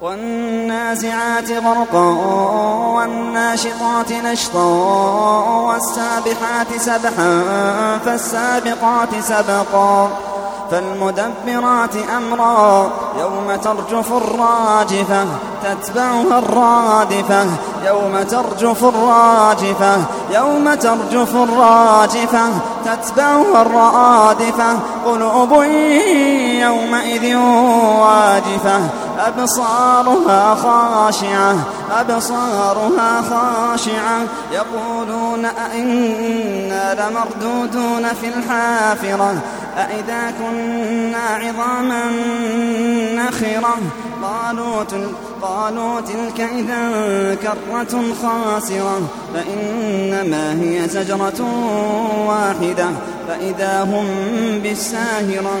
والنازعات غرقا والناشطات نشطا والسابحات سبحا فالسابقات سبقا فالمدبرات أمرا يوم ترجف الراجفة تتبعها الرادفة يوم ترجف الراجفة يوم ترجف الراجفة تتبعها الرادفة قلوب يومئذ واجفة أبصارها خاشعة أبصارها خاشعة. يقولون أئنا لمردودون في الحافرة أئذا كنا عظاما نخرة. قالوا, قالوا تلك إذا كرة خاسرة فإنما هي زجرة واحدة فإذا هم بالساهرة.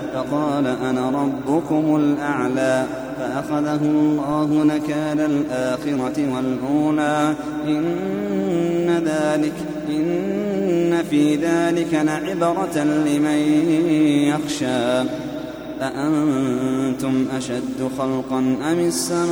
فقال أنا ربكم الأعلى فأخذه الله نكال الآخرة والأولى إن ذلك إن في ذلك لعبرة لمن يخشى أأنتم أشد خلقا أم السماء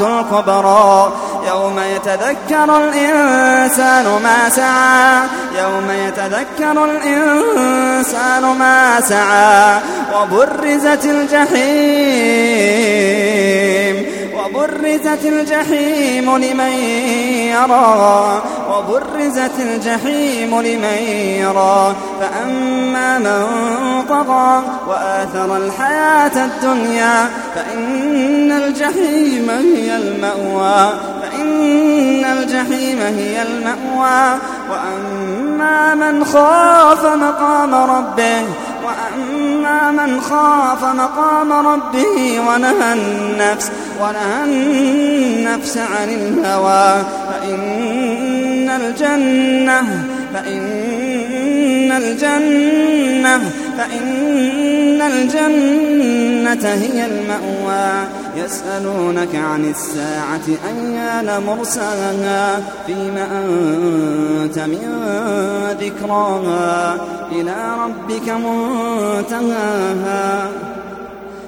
الكبرى يوم يتذكر الإنسان ما سعى. يوم يتذكر الإنسان ما سعى. وبرزت الجحيم وبرزت الجحيم لمن يرى وبرزت الجحيم لمن يرى. فأما من طغى وآثر الحياة الدنيا فإن الجحيم هي المأوى فإن الجحيم هي المأوى. وأما من خاف مقام ربه وأما من خاف مقام ربه ونهى النفس ونهى النفس عن الهوى فإن الجنة فإن الجنة فإن الجنة هي المأوى. يسألونك عن الساعة أيان مرساها فيما أنت من ذكراها؟ إلى ربك منتهاها.